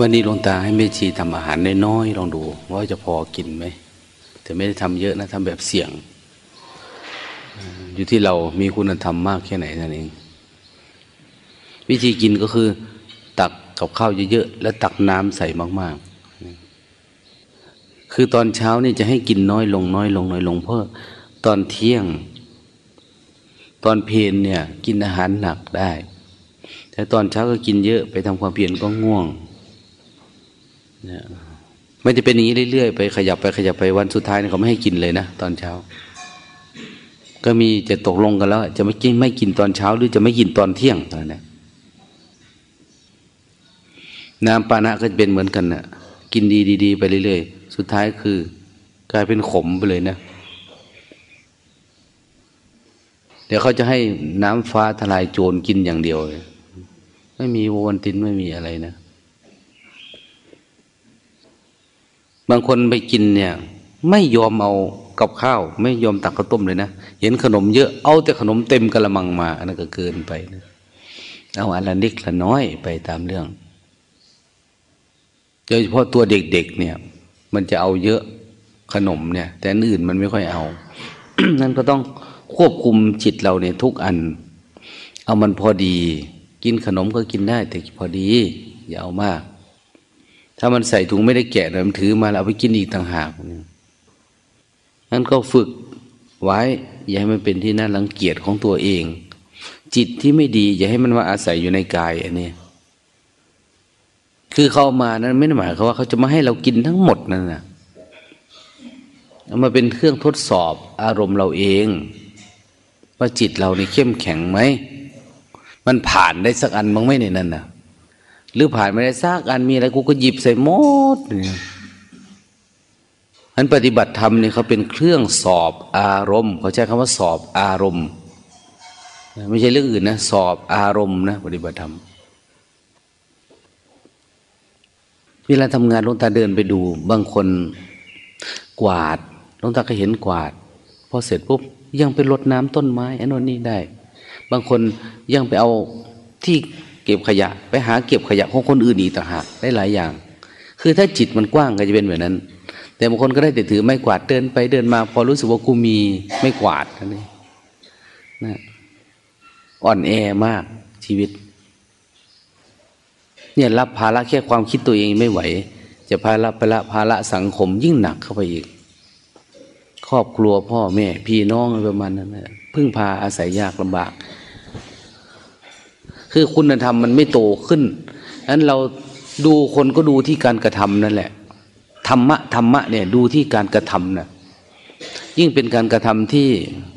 วันนี้หลวงตาให้แม่ชีทำอาหารน้อยๆลองดู ว่าจะพอกินไหมแต่ไม่ได้ทำเยอะนะทำแบบเสี่ยง อยู่ที่เรามีคุณธรรมมากแค่ไหนนั่นเอง วิธีกินก็คือ ตักกับข้าวเยอะๆแล้วตักน้ำใส่มาก ๆ คือตอนเช้านี่จะให้กินน้อยลงน้อยลงน้อยลงเพราะตอนเที่ยง ตอนเพลนเนี่ย กินอาหารหนักได้ แต่ตอนเช้าก็กินเยอะไปทำความเพียรก็ง่วง นะไม่จะเป็นอย่างนี้เรื่อยๆไปขยับไปขยับไปวันสุดท้ายเขาไม่ให้กินเลยนะตอนเช้า ก็มีจะตกลงกันแล้ว จะไม่กินไม่กินตอนเช้า หรือจะไม่กินตอนเที่ยงตอนนี้น้ำปานะก็จะเป็นเหมือนกันนะ่ะ กินดีดีไปเรื่อยๆ สุดท้ายคือกลายเป็นขมไปเลยนะ เดี๋ยวเขาจะให้น้ำฟ้าทลายโจรกินอย่างเดียวเลยไม่มีวันตินไม่มีอะไรนะ บางคนไปกินเนี่ย ไม่ยอมเอากับข้าว ไม่ยอมตักข้าวต้มเลยนะ เห็นขนมเยอะเอาแต่ขนมเต็มกระมังมาอันนั้นก็เกินไปนะเอาอันละนิดละน้อยไปตามเรื่องโดยเฉพาะตัวเด็กๆเนี่ย มันจะเอาเยอะขนมเนี่ย แต่อันอื่นมันไม่ค่อยเอา นั่นก็ต้องควบคุมจิตเราเนี่ยทุกอัน เอามันพอดี กินขนมก็กินได้แต่พอดี อย่าเอามาก ถ้ามันใส่ถุงไม่ได้แกะเลยมันถือมาแล้วเอาไปกินอีกต่างหากนั้นก็ฝึกไว้ อย่าให้มันเป็นที่น่ารังเกียจของตัวเอง จิตที่ไม่ดี อย่าให้มันมาอาศัยอยู่ในกายอันนี้คือเขามานั้นไม่ได้หมายเขาว่าเขาจะมาให้เรากินทั้งหมดนั่นนะเอามาเป็นเครื่องทดสอบอารมณ์เราเอง ว่าจิตเรานี่เข้มแข็งไหม มันผ่านได้สักอันมั้งไหมในนั้นน่ะ หรือผ่านไม่ได้ซากอันมีอะไรกูก็หยิบใส่หมดเนี่ยอันปฏิบัติธรรมเนี่ยเขาเป็นเครื่องสอบอารมณ์เขาใช้คำว่าสอบอารมณ์ ไม่ใช่เรื่องอื่นนะ สอบอารมณ์นะปฏิบัติธรรมเวลาทำงานลงตาเดินไปดู บางคนกวาดลงตาก็เห็นกวาดพอเสร็จปุ๊บยังไปรดน้ำต้นไม้อันนู้นนี่ได้ บางคนยังไปเอาที่ เก็บขยะ ไปหาเก็บขยะของคนอื่นอีกต่างหากได้หลายอย่าง คือถ้าจิตมันกว้างก็จะเป็นแบบนั้น แต่บางคนก็ได้แต่ถือไม่กวาดเดินไปเดินมา พอรู้สึกว่ากูมีไม่กวาดนี่นะอ่อนแอมากชีวิต เนี่ยรับภาระแค่ความคิดตัวเองไม่ไหว จะภาระไปละภาระสังคมยิ่งหนักเข้าไปอีก ครอบครัวพ่อแม่ พี่น้องประมาณนั้นนะพึ่งพาอาศัยยากลำบาก คือคุณธรรมมันไม่โตขึ้นนั้นเราดูคนก็ดูที่การกระทำนั่นแหละธรรมะธรรมะเนี่ยดูที่การกระทำนะ่ะยิ่งเป็นการกระทำที่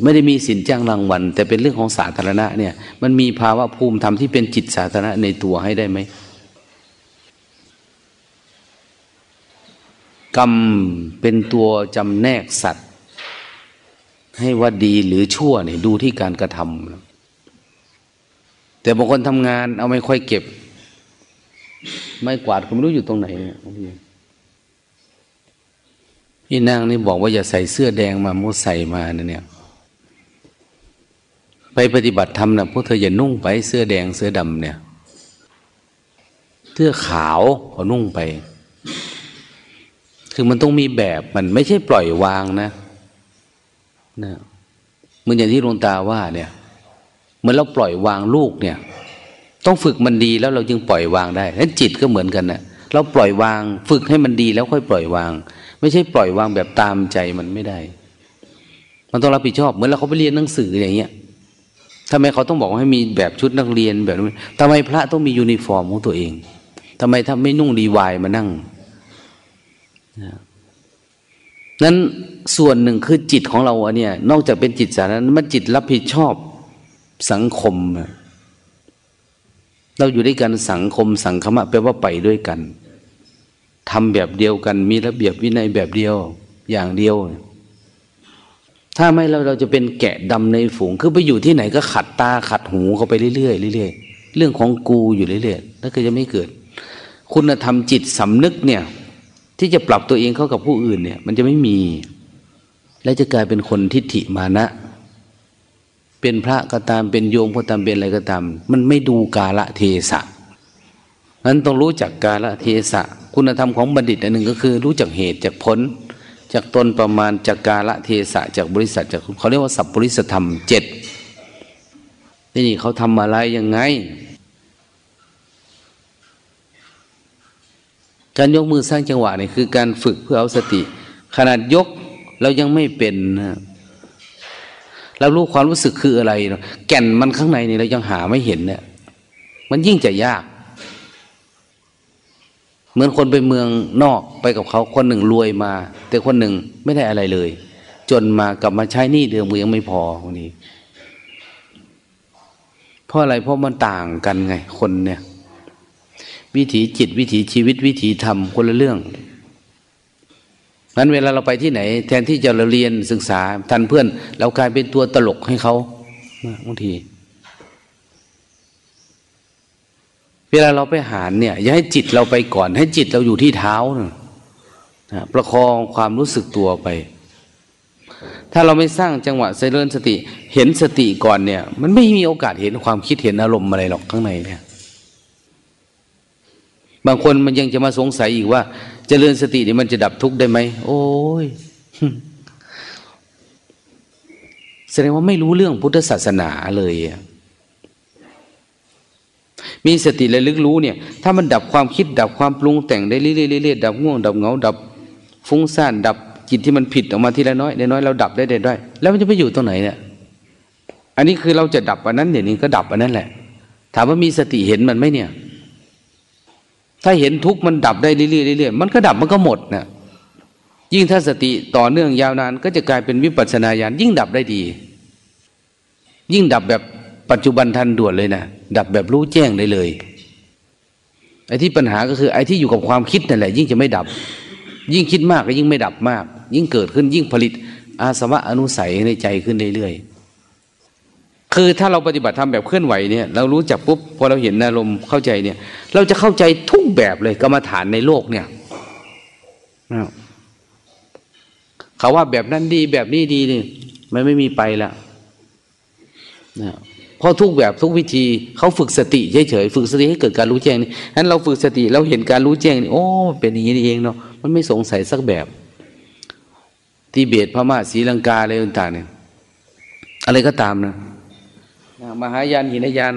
ไม่ได้มีสินจ้างรางวัล แต่เป็นเรื่องของสาธารณะเนี่ย มันมีภาวะภูมิธรรมที่เป็นจิตสาธารณะในตัวให้ได้ไหมกรรมเป็นตัวจำแนกสัตว์ ให้ว่าดีหรือชั่วเนี่ยดูที่การกระทำ แต่บางคนทำงาน เอาไม่ค่อยเก็บ ไม่กวาดก็ไม่รู้อยู่ตรงไหนพี่นางนี่บอกว่าอย่าใส่เสื้อแดงมามุใส่มาเนี่ย ไปปฏิบัติธรรมนะพวกเธออย่านุ่งไปเสื้อแดงเสื้อดำเนี่ย เสื้อขาวก็นุ่งไป คือมันต้องมีแบบมันไม่ใช่ปล่อยวางนะนะเหมือนอย่างที่หลวงตาว่าเนี่ย มือนเราปล่อยวางลูกเนี่ย ต้องฝึกมันดีแล้วเราจึงปล่อยวางได้แล้วจิตก็เหมือนกันนะเราปล่อยวางฝึกให้มันดีแล้วค่อยปล่อยวาง ไม่ใช่ปล่อยวางแบบตามใจมันไม่ได้ มันต้องรับผิดชอบเหมือนเราเขาไปเรียนหนังสืออย่างเงี้ยทำไมเขาต้องบอกให้มีแบบชุดนักเรียนแบบนี้ทำไมพระต้องมียูนิฟอร์มของตัวเองทำไมถ้าไม่นุ่งดีวายมานั่งนั้นส่วนหนึ่งคือจิตของเราเนี่ย นอกจากเป็นจิตสาธารณะมันจิตรับผิดชอบ สังคม เราอยู่ด้วยกันสังคมสังคมะแปลว่าไปด้วยกันทำแบบเดียวกันมีระเบียบวินัยแบบเดียวอย่างเดียว ถ้าไม่เราเราจะเป็นแกะดำในฝูง คือไปอยู่ที่ไหนก็ขัดตาขัดหูเขาไปเรื่อยๆเรื่อยๆเรื่องของกูอยู่เรื่อยๆแล้วก็จะไม่เกิด คุณธรรมจิตสำนึกเนี่ย ที่จะปรับตัวเองเข้ากับผู้อื่นเนี่ย มันจะไม่มี และจะกลายเป็นคนทิฏฐิมานะ เป็นพระก็ตามเป็นโยมก็ตามเป็นอะไรก็ตาม มันไม่ดูกาละเทศะนั้นต้องรู้จักกาละเทศะ คุณธรรมของบัณฑิตอันหนึ่งก็คือ รู้จักเหตุจากผล จากตนประมาณจากกาละเทศะ จากบริษัทจากเขาเรียกว่าสัพบริสธรรมเจ็ดที่นี่เขาทำอะไรยังไง การยกมือสร้างจังหวะนี่คือการฝึกเพื่อเอาสติ ขนาดยกเรายังไม่เป็นนะ เรารู้ความรู้สึกคืออะไร แก่นมันข้างในนี่เรายังหาไม่เห็นเนี่ย มันยิ่งจะยาก เหมือนคนไปเมืองนอกไปกับเขาคนหนึ่งรวยมา แต่คนหนึ่งไม่ได้อะไรเลย จนมากลับมาใช้หนี้เดิมยังไม่พอคนนี้เพราะอะไรเพราะมันต่างกันไง คนเนี่ย วิถีจิตวิถีชีวิตวิถีธรรมคนละเรื่อง นั้นเวลาเราไปที่ไหน แทนที่จะเราเรียนศึกษาทันเพื่อนเรากลายเป็นตัวตลกให้เขาบางที เวลาเราไปหารเนี่ย อย่าให้จิตเราไปก่อน ให้จิตเราอยู่ที่เท้านะประคองความรู้สึกตัวไป ถ้าเราไม่สร้างจังหวะเจริญสติ เห็นสติก่อนเนี่ย มันไม่มีโอกาสเห็นความคิดเห็นอารมณ์อะไรหรอกข้างในเนี่ย บางคนมันยังจะมาสงสัยอีกว่า เจริญสตินี่มันจะดับทุกข์ได้ไหมโอ้ยแสดงว่าไม่รู้เรื่องพุทธศาสนาเลยมีสติและลึกรู้เนี่ย ถ้ามันดับความคิดดับความปรุงแต่งได้เรื่อยๆดับง่วงดับเหงาดับฟุ้งซ่านดับจิตที่มันผิดออกมาทีละน้อยน้อยเราดับได้ได้ด้วยแล้วมันจะไปอยู่ตรงไหนเนี่ยอันนี้คือเราจะดับอันนั้นเดี๋ยวนี้ก็ดับอันนั้นแหละ ถามว่ามีสติเห็นมันไหมเนี่ย ถ้าเห็นทุกข์มันดับได้เรื่อยๆเรื่อยๆมันก็ดับมันก็หมดนะยิ่งถ้าสติต่อเนื่องยาวนาน ก็จะกลายเป็นวิปัสสนาญาณยิ่งดับได้ดี ยิ่งดับแบบปัจจุบันทันด่วนเลยนะดับแบบรู้แจ้งได้เลยไอ้ที่ปัญหาก็คือไอ้ที่อยู่กับความคิดนั่นแหละ ยิ่งจะไม่ดับ ยิ่งคิดมากก็ยิ่งไม่ดับมาก ยิ่งเกิดขึ้นยิ่งผลิตอาสวะอนุสัยในใจขึ้นเรื่อยๆ คือถ้าเราปฏิบัติทำแบบเคลื่อนไหวเนี่ยเรารู้จักปุ๊บพอเราเห็นอารมณ์เข้าใจเนี่ย เราจะเข้าใจทุกแบบเลยกรรมฐานในโลกเนี่ยเขาว่าแบบนั้นดีแบบนี้ดีนี่มันไม่มีไปแล้วนะเพราะทุกแบบทุกวิธีเขาฝึกสติเฉยๆฝึกสติให้เกิดการรู้แจ้งนี่นั้นเราฝึกสติเราเห็นการรู้แจ้งนี่โอ้เป็นอย่างนี้เองเนาะมันไม่สงสัยสักแบบที่เบตพม่าศรีลังกาอะไรต่างๆเนี่ยอะไรก็ตามนะ มหายานหินยาน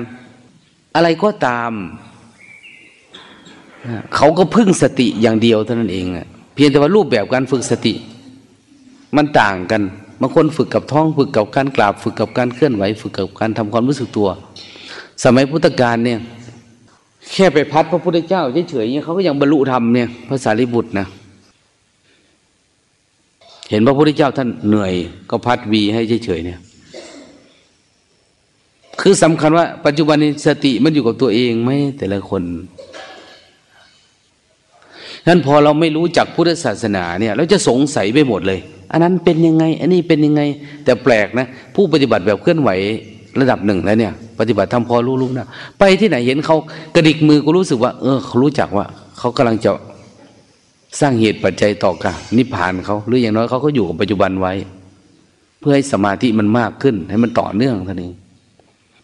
อะไรก็ตาม เขาก็พึ่งสติอย่างเดียวเท่านั้นเองเพียงแต่ว่ารูปแบบการฝึกสติ มันต่างกันบางคนฝึกกับท้องฝึกกับการกราบ ฝึกกับการเคลื่อนไหว ฝึกกับการทำความรู้สึกตัว สมัยพุทธกาลเนี่ย แค่ไปพัดพระพุทธเจ้าเฉยๆเนี่ยเขาก็ยังบรรลุธรรมเนี่ยภาษาลิบุตรนะเห็นพระพุทธเจ้าท่านเหนื่อย ก็พัดวีให้เฉยๆเนี่ย คือสำคัญว่า ปัจจุบันนี้สติมันอยู่กับตัวเองไหมแต่ละคนนั้นพอเราไม่รู้จักพุทธศาสนาเนี่ยเราจะสงสัยไปหมดเลย อันนั้นเป็นยังไง อันนี้เป็นยังไง แต่แปลกนะ ผู้ปฏิบัติแบบเคลื่อนไหวระดับหนึ่งแล้วเนี่ย ปฏิบัติทำพอรู้รู้นะไปที่ไหนเห็นเขากระดิกมือก็รู้สึกว่า เออเขารู้จักว่าเขากำลังจะสร้างเหตุปัจจัยต่อกันนิพพานเขาหรืออย่างน้อยเขาก็อยู่กับปัจจุบันไว้ เพื่อให้สมาธิมันมากขึ้น ให้มันต่อเนื่องท่านี้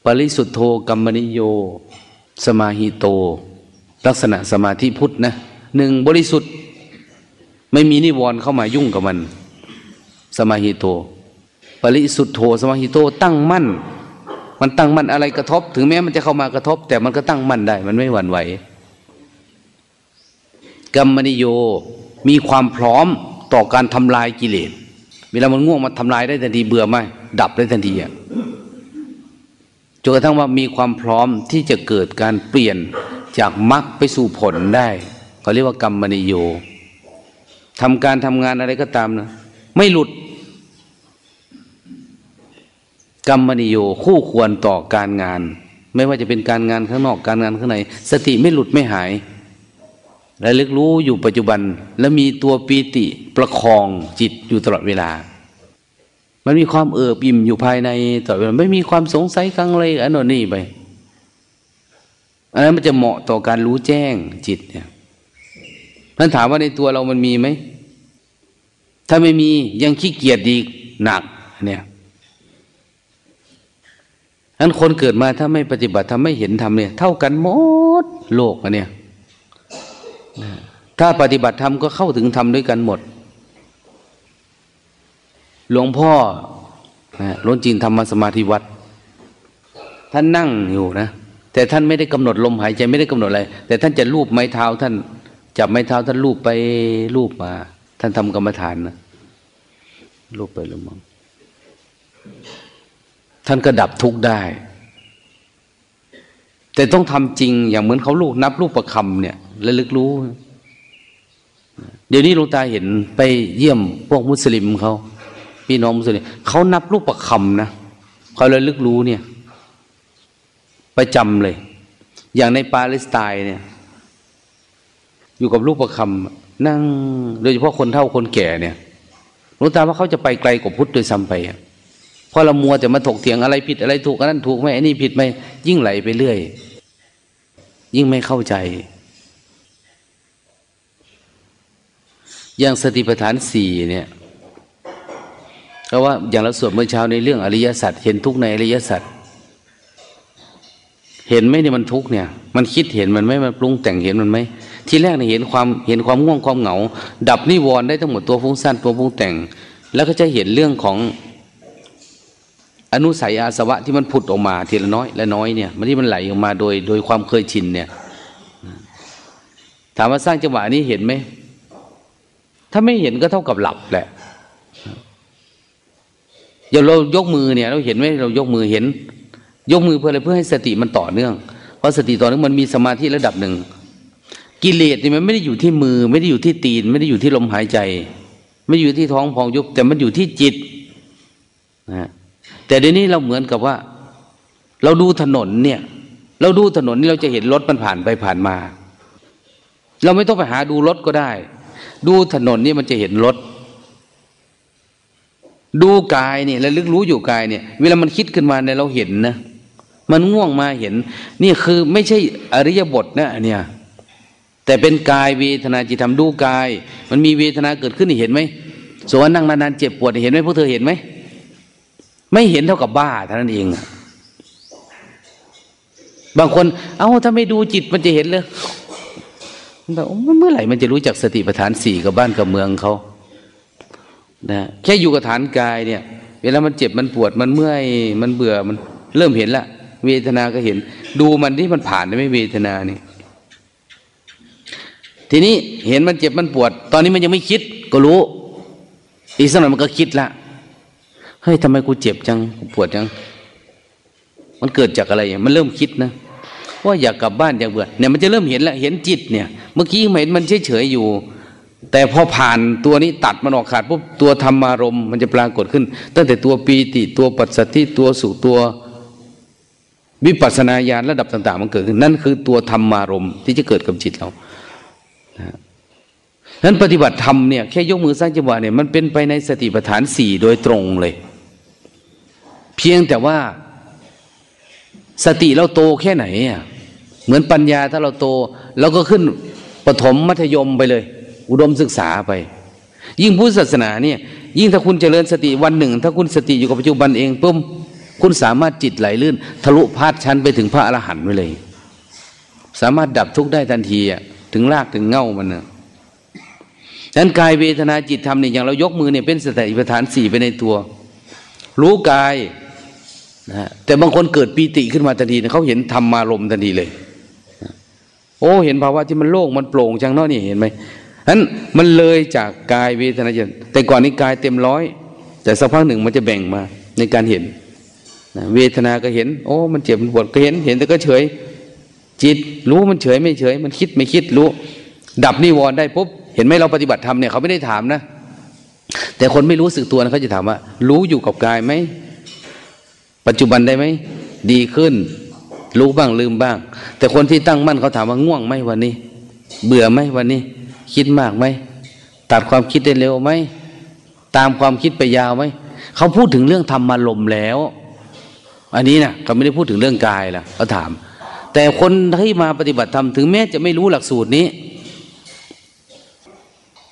ปริสุทธโธกรรมนิโย สมาหิโต ลักษณะสมาธิพุทธนะหนึ่งบริสุทธิ์ไม่มีนิวรณ์เข้ามายุ่งกับมัน สมาหิโต ปริสุทธโธสมาหิโตตั้งมั่น มันตั้งมั่นอะไรกระทบ ถึงแม้มันจะเข้ามากระทบ แต่มันก็ตั้งมั่นได้ มันไม่หวั่นไหวกรรมนิโยมีความพร้อมต่อการทำลายกิเลส เวลามันง่วงมาทำลายได้ทันทีเบื่อไหมดับได้ทันทีอะ จนกระทั่งว่ามีความพร้อมที่จะเกิดการเปลี่ยนจากมรรคไปสู่ผลได้เขาเรียกว่ากรรมนิโยทำการทำงานอะไรก็ตามนะไม่หลุด กรรมนิโยคู่ควรต่อการงาน ไม่ว่าจะเป็นการงานข้างนอกการงานข้างใน สติไม่หลุดไม่หายและลึกรู้อยู่ปัจจุบัน และมีตัวปีติประคองจิตอยู่ตลอดเวลา มันมีความเอิบอิ่มอยู่ภายในต่อไปไม่มีความสงสัยครั้งเลยอันนั้นนี่ไปอันนั้นมันจะเหมาะต่อการรู้แจ้งจิตเนี่ยท่านถามว่าในตัวเรามันมีไหม ถ้าไม่มียังขี้เกียจดีหนักเนี่ยนั้นคนเกิดมาถ้าไม่ปฏิบัติทำไม่เห็นทำเนี่ย เท่ากันหมดโลกอันเนี่ย ถ้าปฏิบัติธรรมก็เข้าถึงธรรมด้วยกันหมด หลวงพ่อนะล้นจีนธรรมสมาธิวัด ท่านนั่งอยู่นะ แต่ท่านไม่ได้กำหนดลมหายใจไม่ได้กำหนดอะไร แต่ท่านจะลูบไม้เท้าท่านจับไม้เท้าท่านลูบไปลูบมา ท่านทำกรรมฐานนะลูบไปลูบมาท่านก็ดับทุกข์ได้ แต่ต้องทำจริงอย่างเหมือนเขาลูกนับลูกประคำเนี่ยระลึกรู้ เดี๋ยวนี้ลุงตาเห็นไปเยี่ยมพวกมุสลิมเขา พี่น้องมุสลิมเขานับลูกประคำนะเขาเลยลึกรู้เนี่ย ประจำเลย อย่างในปาเลสไตน์เนี่ย อยู่กับลูกประคำนั่ง โดยเฉพาะคนเฒ่าคนแก่เนี่ยหลวงตาว่าเขาจะไปไกลกว่าพุทธโดยซ้ำไปเพราะเรามัวจะมาถกเถียงอะไรผิดอะไรถูกอันนั้นถูกไหมอันนี้ผิดไหมยิ่งไหลไปเรื่อย ยิ่งไม่เข้าใจ อย่างสติปัฏฐานสี่เนี่ย เพราะว่าอย่างเราสวดเมื่อเช้าในเรื่องอริยสัจเห็นทุกในอริยสัจเห็นไหมเนี่ยมันทุกเนี่ย มันคิดเห็นมันไหมมันปรุงแต่งเห็นมันไหมที่แรกเนี่ยเห็นความเห็นความง่วงความเหงา ดับนิวรณ์ได้ทั้งหมดตัวฟุ้งซ่านตัวปรุงแต่ง แล้วก็จะเห็นเรื่องของอนุสัยอาสวะที่มันผุดออกมาทีละน้อยและน้อยเนี่ยมันที่มันไหลออกมาโดยโดยความเคยชินเนี่ยถามว่าสร้างจังหวะนี้เห็นไหมถ้าไม่เห็นก็เท่ากับหลับแหละ อย่าเรายกมือเนี่ยเราเห็นไหมเรายกมือเห็น ยกมือเพื่ออะไรเพื่อให้สติมันต่อเนื่อง เพราะสติต่อเนื่องมันมีสมาธิระดับหนึ่ง กิเลสเนี่ยมันไม่ได้อยู่ที่มือ ไม่ได้อยู่ที่ตีน ไม่ได้อยู่ที่ลมหายใจ ไม่อยู่ที่ท้องพองยุบแต่มันอยู่ที่จิตนะแต่เดี๋ยวนี้เราเหมือนกับว่า เราดูถนนเนี่ย เราดูถนนนี่เราจะเห็นรถมันผ่านไปผ่านมา เราไม่ต้องไปหาดูรถก็ได้ ดูถนนนี่มันจะเห็นรถ ดูกายเนี่ยแล้วลึกรู้อยู่กายเนี่ย เวลามันคิดขึ้นมาเนี่ยเราเห็นนะมันง่วงมาเห็น นี่คือไม่ใช่อริยบทนะเนี่ย แต่เป็นกายเวทนาจิตธรรมดูกาย มันมีเวทนาเกิดขึ้นเห็นไหมส่วนนั่งนานๆเจ็บปวดเห็นไหมพวกเธอเห็นไหมไม่เห็นเท่ากับบ้าเท่านั้นเอง บางคน เอา้าถ้าไม่ดูจิตมันจะเห็นเลยแบบเมื่อไหร่มันจะรู้จักสติปัฏฐานสี่กับบ้านกับเมืองเขา นะแค่อยู่กับฐานกายเนี่ย เวลามันเจ็บมันปวดมันเมื่อยมันเบื่อมันเริ่มเห็นละเวทนาก็เห็น ดูมันที่มันผ่านได้ไหมเวทนานี่ทีนี้เห็นมันเจ็บมันปวด ตอนนี้มันยังไม่คิดก็รู้ อีกสักหน่อยมันก็คิดละเฮ้ยทำไมกูเจ็บจังกูปวดจัง มันเกิดจากอะไรมันเริ่มคิดนะว่าอยากกลับบ้านอยากเบื่อเนี่ยมันจะเริ่มเห็นละเห็นจิตเนี่ย เมื่อกี้เห็นมันเฉยเฉยอยู่ แต่พอผ่านตัวนี้ตัดมันออกขาดปุ๊บตัวธรรมารมมันจะปรากฏขึ้น ตั้งแต่ตัวปีติตัวปัสสติตัวสุตัววิปัสนาญาณระดับต่าง ๆ มันเกิดขึ้นนั่นคือตัวธรรมารมที่จะเกิดกับจิตเรานั้นปฏิบัติธรรมเนี่ยแค่ยกมือสร้างจังหวะเนี่ยมันเป็นไปในสติปัฏฐานสี่โดยตรงเลย เพียงแต่ว่าสติเราโตแค่ไหนอะเหมือนปัญญาถ้าเราโตเราก็ขึ้นปฐมมัธยมไปเลย อุดมศึกษาไป ยิ่งพุทธศาสนาเนี่ยยิ่งถ้าคุณเจริญสติวันหนึ่ง ถ้าคุณสติอยู่กับปัจจุบันเองปุ๊บคุณสามารถจิตไหลลื่น ทะลุพาดชั้นไปถึงพระอรหันต์ไปเลย สามารถดับทุกข์ได้ทันทีอะถึงรากถึงเง่ามันนะฉะนั้นกายเวทนาจิตธรรมเนี่ยอย่างเรายกมือเนี่ยเป็นสติปัฏฐานสี่ไปในตัว รู้กายนะแต่บางคนเกิดปีติขึ้นมาทันทีเขาเห็นธรรมารมทันทีเลย โอ้ เห็นภาวะที่มันโล่งมันโปร่งจังเนาะนี่เห็นไหม นั้นมันเลยจากกายเวทนาจิตแต่ก่อนนี้กายเต็มร้อย แต่สักพักหนึ่งมันจะแบ่งมาในการเห็นเวทนาก็เห็น โอ้ มันเจ็บมันปวดก็เห็น เห็นแต่ก็เฉย จิตรู้มันเฉยไม่เฉย มันคิดไม่คิดรู้ ดับนิวรณ์ได้ปุ๊บเห็นไหมเราปฏิบัติธรรมเนี่ยเขาไม่ได้ถามนะ แต่คนไม่รู้สึกตัวนะเขาจะถามว่า รู้อยู่กับกายไหมปัจจุบันได้ไหมดีขึ้น รู้บ้างลืมบ้าง แต่คนที่ตั้งมั่นเขาถามว่าง่วงไหมวันนี้ เบื่อไหมวันนี้ คิดมากไหมตัดความคิดได้เร็วไหมตามความคิดไปยาวไหมเขาพูดถึงเรื่องธรรมารมแล้ว อันนี้นะเขาไม่ได้พูดถึงเรื่องกายล่ะเขาถาม แต่คนที่มาปฏิบัติธรรมถึงแม้จะไม่รู้หลักสูตรนี้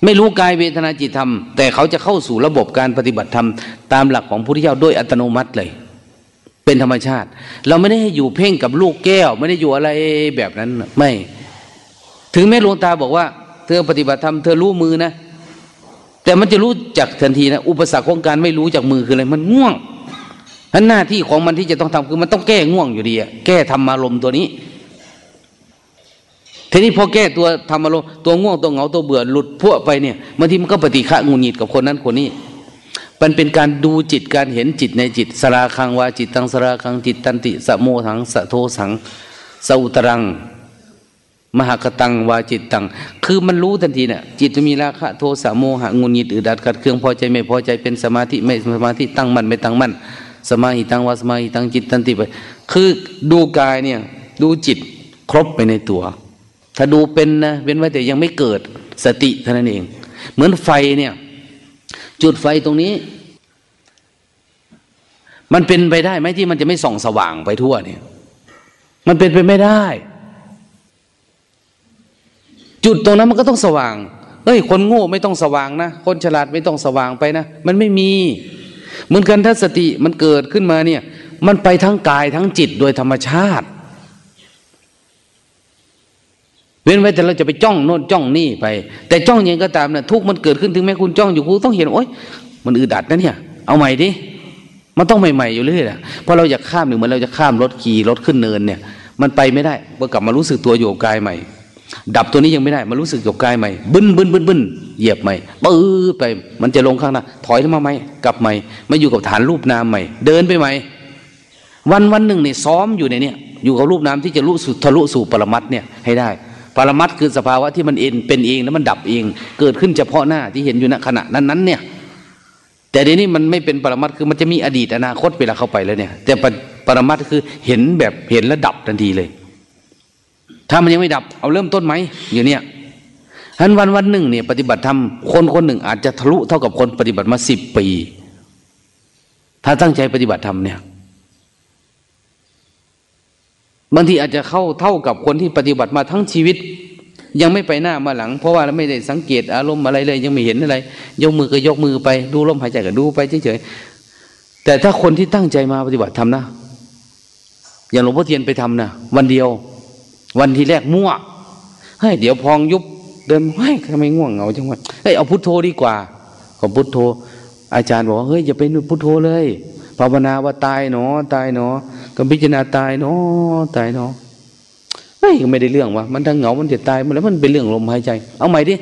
ไม่รู้กายเวทนาจิตธรรม แต่เขาจะเข้าสู่ระบบการปฏิบัติธรรมตามหลักของพุทธเจ้าด้วยอัตโนมัติเลย เป็นธรรมชาติ เราไม่ได้ให้อยู่เพ่งกับลูกแก้ว ไม่ได้อยู่อะไรแบบนั้นไม่ ถึงแม้หลวงตาบอกว่า เธอปฏิบัติธรรมเธอรู้มือนะ แต่มันจะรู้จักทันทีนะ อุปสรรคของการไม่รู้จากมือคืออะไร มันง่วงนั้นหน้าที่ของมันที่จะต้องทำคือมันต้องแก้ง่วงอยู่ดีอะแก้ธรรมารมตัวนี้ทีนี้พอแก้ตัวธรรมารมตัวง่วงตัวเหงาตัวเบื่อหลุดพวกไปเนี่ยบางทีมันก็ปฏิฆะงูหงิดกับคนนั้นคนนี้มันเป็นการดูจิตการเห็นจิตในจิตสราคังวาจิตตังสราคังจิตตันติสโมทังสะโทสังสอุตรัง มหากตังวาจิตตัง คือมันรู้ทันทีเนี่ยจิตมีราคะโทสะโมหะงุนยิดอึดัดขัดเครื่องพอใจไม่พอใจเป็นสมาธิไม่สมาธิตั้งมั่นไม่ตั้งมั่นสมาหิตังวาสมาหิตังจิตตันติไป คือดูกายเนี่ยดูจิตครบไปในตัว ถ้าดูเป็นนะเว้นไว้แต่ยังไม่เกิดสติเท่านั้นเอง เหมือนไฟเนี่ย จุดไฟตรงนี้ มันเป็นไปได้ไหมที่มันจะไม่ส่องสว่างไปทั่วเนี่ย มันเป็นไปไม่ได้ จุดตรงนั้นมันก็ต้องสว่างเฮ้ย คนโง่ไม่ต้องสว่างนะ คนฉลาดไม่ต้องสว่างไปนะ มันไม่มี เหมือนกันถ้าสติมันเกิดขึ้นมาเนี่ย มันไปทั้งกายทั้งจิตโดยธรรมชาติ เว้นไว้แต่เราจะไปจ้องโน่นจ้องนี่ไป แต่จ้องยังก็ตามนะทุกมันเกิดขึ้นถึงแม้คุณจ้องอยู่คุณต้องเห็นโอ๊ยมันอึดอัดนะเนี่ย เอาใหม่ดิมันต้องใหม่ๆอยู่เรื่อยๆเพราะเราอยากข้ามหนึ่งเหมือนเราจะข้ามรถขี่รถขึ้นเนินเนี่ย มันไปไม่ได้เมื่อกลับมารู้สึกตัวอยู่กายใหม่ ดับตัวนี้ยังไม่ได้มันรู้สึกกับกายใหม่บึ้นบึ้นบึ้นบึ้นเหยียบใหม่ปื้อไป มันจะลงข้างหน้าถอยมาใหม่กลับใหม่มาอยู่กับฐานรูปนามใหม่ เดินไปใหม่วันวันหนึ่งเนี่ยซ้อมอยู่ในเนี่ยอยู่กับรูปนามที่จะรู้สุทะลุสู่ปรมัตเนี่ยให้ได้ ปรมัตคือสภาวะที่มันเอ็นเป็นเองแล้วมันดับเอง เกิดขึ้นเฉพาะหน้าที่เห็นอยู่ณขณะนั้นนั้นเนี่ย แต่เดี๋ยวนี้มันไม่เป็นปรมัตคือมันจะมีอดีตอนาคตเวลาเข้าไปแล้วเนี่ย แต่ปรมัตคือเห็นแบบเห็นแล้วดับทันทีเลย ถ้ามันยังไม่ดับ เอาเริ่มต้นไหมอยู่เนี่ยฮันวันวันหนึ่งเนี่ยปฏิบัติธรรมคนคนหนึ่งอาจจะทะลุเท่ากับคนปฏิบัติมาสิบปี ถ้าตั้งใจปฏิบัติธรรมเนี่ยบางทีอาจจะเข้าเท่ากับคนที่ปฏิบัติมาทั้งชีวิต ยังไม่ไปหน้ามาหลัง เพราะว่าไม่ได้สังเกตอารมณ์อะไรเลย ยังไม่เห็นอะไร ยกมือก็ยกมือไป ดูลมหายใจก็ดูไปเฉยๆแต่ถ้าคนที่ตั้งใจมาปฏิบัติธรรมนะอย่างหลวงพ่อเทียนไปทำนะวันเดียว วันที่แรกมั่วเฮ้ยเดี๋ยวพองยุบเดินเฮ้ยทำไมง่วงเหงาจังวะเฮ้ยเอาพุทโธดีกว่าขอพุทโธ อาจารย์บอกว่าเฮ้ยอย่าไปนพุทโธเลยภาวนาว่าตายเนาะตายเนาะก็พิจารณาตายเนาะตายเนาะเฮ้ยไม่ได้เรื่องวะมันทั้งเหงามันจะตายมันแล้วมันเป็นเรื่องลมหายใจ เอาใหม่ดิ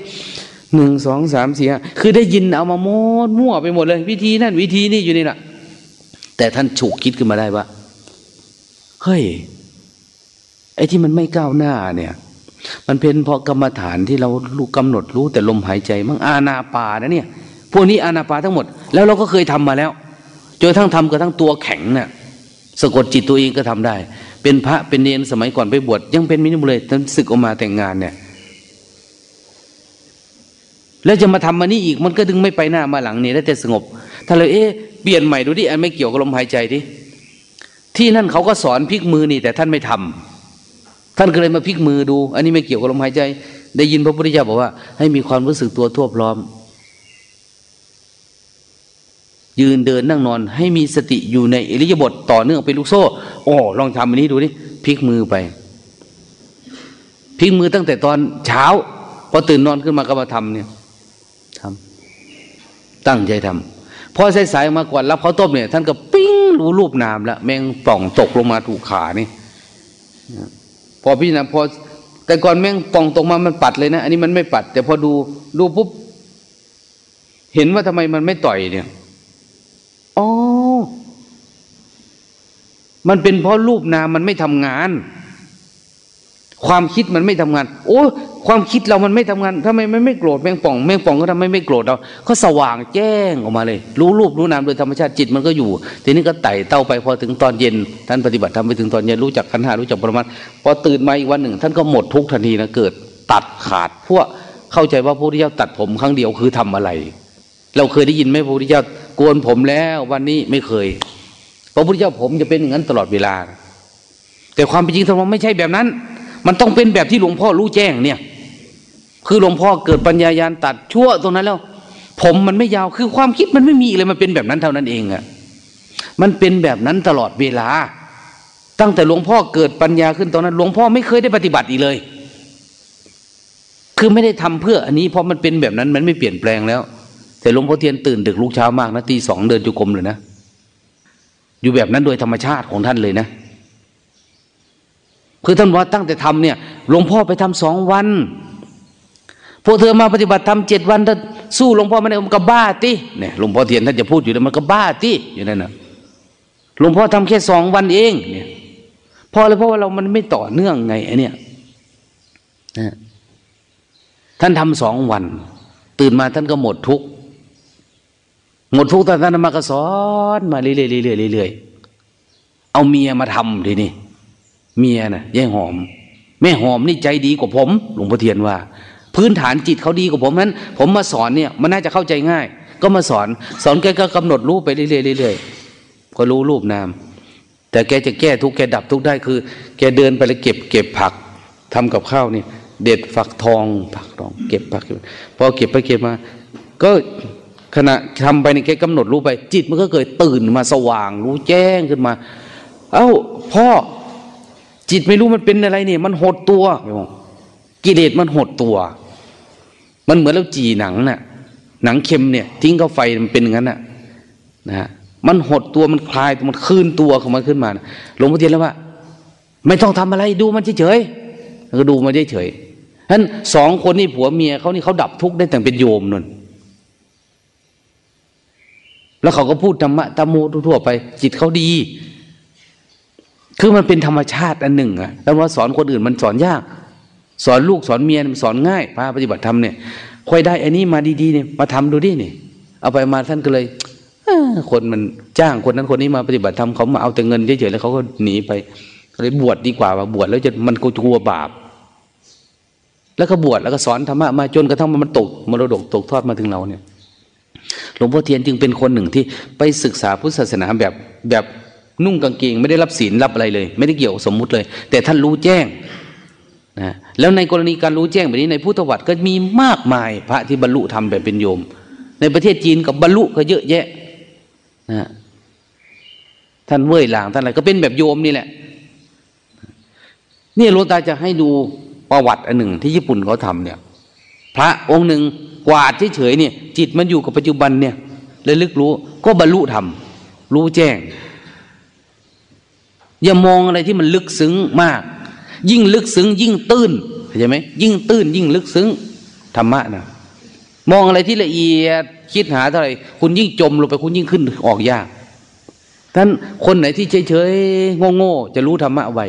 หนึ่งสองสามสี่คือได้ยินเอามาโมดมั่วไปหมดเลย วิธีนั่นวิธีนี่อยู่นี่แหละแต่ท่านฉุกคิดขึ้นมาได้ว่าเฮ้ย ไอ้ที่มันไม่ก้าวหน้าเนี่ย มันเป็นเพราะกรรมฐานที่เราลูกกำหนดรู้แต่ลมหายใจมั่งอาณาปานะเนี่ยพวกนี้อาณาปาทั้งหมด แล้วเราก็เคยทำมาแล้วจนทั้งทำกระทั่งตัวแข็งเนี่ยสะกดจิตตัวเองก็ทำได้ เป็นพระเป็นเนรสมัยก่อนไปบวชยังเป็นมินิมุเลยท่านศึกออกมาแต่งงานเนี่ยแล้วจะมาทำมานี่อีกมันก็ดึงไม่ไปหน้ามาหลังนี่แล้วแต่สงบ ถ้าเลยเอ๊ะเปลี่ยนใหม่ดูดิอันไม่เกี่ยวกับลมหายใจดิที่นั่นเขาก็สอนพลิกมือนี่แต่ท่านไม่ทำ ท่านก็เลยมาพลิกมือดู อันนี้ไม่เกี่ยวกับลมหายใจ ได้ยินพระพุทธเจ้าบอกว่า ให้มีความรู้สึกตัวทั่วพร้อม ยืนเดินนั่งนอน ให้มีสติอยู่ในอริยบทต่อเนื่องเป็นลูกโซ่ โอ้ลองทำอันนี้ดูนี่พลิกมือไปพลิกมือตั้งแต่ตอนเช้าพอตื่นนอนขึ้นมาก็มาทำเนี่ยทำตั้งใจทำพอสายๆมาก่อนรับเขาต้มเนี่ย ท่านก็ปิ้งรู้รูปนามแล้วแมงป่องตกลงมาถูกขานี่ พอพี่นะพอแต่ก่อนแม่งป่องตรงมามันปัดเลยนะ อันนี้มันไม่ปัด แต่พอดูดูปุ๊บ เห็นว่าทำไมมันไม่ต่อยเนี่ยอ๋อมันเป็นเพราะรูปนามมันไม่ทำงาน ความคิดมันไม่ทำงาน โอ้ความคิดเรามันไม่ทำงานทำไมมันไม่โกรธแมงป่องแมงป่องก็ทำไมไม่โกรธเราเขาสว่างแจ้งออกมาเลย รู้รูปรู้นามโดยธรรมชาติจิตมันก็อยู่ ทีนี้ก็ไต่เต้าไปพอถึงตอนเย็น ท่านปฏิบัติทำไปถึงตอนเย็นรู้จักขันหารู้จักปรมัตพอตื่นมาอีกวันหนึ่ง ท่านก็หมดทุกทันทีนะเกิด ตัดขาดพวกเข้าใจว่าพระพุทธเจ้าตัดผมครั้งเดียวคือทำอะไร เราเคยได้ยินไหมพระพุทธเจ้าโกนผมแล้ววันนี้ไม่เคยพระพุทธเจ้าผมจะเป็นอย่างนั้นตลอดเวลา แต่ความเป็นจริงธรรมไม่ใช่แบบนั้น มันต้องเป็นแบบที่หลวงพ่อรู้แจ้งเนี่ย คือหลวงพ่อเกิดปัญญายาณตัดชั่วตรงนั้นแล้ว ผมมันไม่ยาวคือความคิดมันไม่มีเลยมันเป็นแบบนั้นเท่านั้นเองอะมันเป็นแบบนั้นตลอดเวลา ตั้งแต่หลวงพ่อเกิดปัญญาขึ้นตอนนั้น หลวงพ่อไม่เคยได้ปฏิบัติอีกเลย คือไม่ได้ทำเพื่ออันนี้เพราะมันเป็นแบบนั้นมันไม่เปลี่ยนแปลงแล้ว แต่หลวงพ่อเทียนตื่นดึกลุกเช้ามากนะตีสองเดินจุกรมเลยนะอยู่แบบนั้นโดยธรรมชาติของท่านเลยนะ คือท่านว่าตั้งแต่ทำเนี่ยหลวงพ่อไปทำสองวันพวกเธอมาปฏิบัติทำเจ็ดวันถ้าสู้หลวงพ่อไม่ได้มันก็บ้าติเนี่ยหลวงพ่อเทียนท่านจะพูดอยู่แล้วมันก็บ้าติอยู่นั่นนะหลวงพ่อทำแค่สองวันเองเนี่ยพอเลยเพราะว่าเรามันไม่ต่อเนื่องไงไอเนี่ยนะท่านทำสองวัน ตื่นมาท่านก็หมดทุกหมดทุกท่านมาก็สอนมาเรื่อยๆเรื่อยๆเรื่อยๆเอาเมียมาทำทีนี่ เมียนะ่ะยายหอม แม่หอมนี่ใจดีกว่าผม หลวงพ่อเทียนว่า พื้นฐานจิตเขาดีกว่าผมนั้น ผมมาสอนเนี่ยมันน่าจะเข้าใจง่าย ก็มาสอน สอนแกก็กำหนดรูปไปเรื่อยๆเรื่อยๆก็รู้รูปนาม แต่แกจะแก้ทุกแกดับทุกได้คือ แกเดินไปแล้วเก็บเก็บผักทำกับข้าวนี่เด็ดฝักทองผักทอง เก็บผักพอเก็บไปเก็บมา ก็ขณะทำไปในแกกำหนดรู้ไป จิตมันก็เกิดตื่นมาสว่าง รู้แจ้งขึ้นมา เอ้าพ่อ จิตไม่รู้มันเป็นอะไรเนี่ย มันหดตัวกิเลสมันหดตัว มันเหมือนเราจีหนังน่ะ หนังเค็มเนี่ย ทิ้งเข้าไฟมันเป็นงั้นน่ะนะมันหดตัวมันคลายมันคืนตัวของมันขึ้นมาหลวงพ่อเทียนแล้วว่า ไม่ต้องทำอะไรดูมันเฉยๆก็ดูมันเฉยๆฉะนั้นสองคนนี่ผัวเมียเขานี่เขาดับทุกข์ได้แต่เป็นโยมนั่นแล้วเขาก็พูดธรรมะตะโมทั่วไป จิตเขาดี คือมันเป็นธรรมชาติอันหนึ่งอะแล้วว่าสอนคนอื่นมันสอนยาก สอนลูกสอนเมียมันสอนง่ายพาปฏิบัติธรรมเนี่ยค่อยได้อันนี้มาดีๆเนี่ยมาทำดูดิเนี่ยเอาไปมาท่านก็เลยคนมันจ้างคนนั้นคนนี้มาปฏิบัติธรรมเขามาเอาแต่เงินเฉยๆแล้วเขาก็หนีไปเลยบวชดดีกว่าว่าบวชแล้วจะมันกลัวบาป แล้วก็บวชแล้วก็สอนธรรมะมาจนกระทั่งมันตกมรดกตกทอดมาถึงเราเนี่ยหลวงพ่อเทียนจึงเป็นคนหนึ่งที่ไปศึกษาพุทธศาสนาแบบแบบ นุ่งกางเกงไม่ได้รับศีลรับอะไรเลย ไม่ได้เกี่ยวสมมุติเลย แต่ท่านรู้แจ้งนะแล้วในกรณีการรู้แจ้งแบบนี้ในพุทธวัตรก็มีมากมายพระที่บรรลุธรรมแบบเป็นโยม ในประเทศจีนกับบรรลุก็เยอะแยะนะท่านเว่ยหลางท่านอะไรก็เป็นแบบโยมนี่แหละนี่หลวงตาจะให้ดูประวัติอันหนึ่งที่ญี่ปุ่นเขาทำเนี่ย พระองค์หนึ่งกวาดเฉยๆเนี่ย จิตมันอยู่กับปัจจุบันเนี่ยเลยลึกรู้ก็บรรลุธรรมรู้แจ้ง อย่ามองอะไรที่มันลึกซึ้งมาก ยิ่งลึกซึ้ง ยิ่งตื้นเข้าใจไหมยิ่งตื้น ยิ่งลึกซึ้งธรรมะนะมองอะไรที่ละเอียดคิดหาเท่าไหร่คุณยิ่งจมลงไปคุณยิ่งขึ้นออกยากท่านคนไหนที่เฉยๆโง่ๆจะรู้ธรรมะไว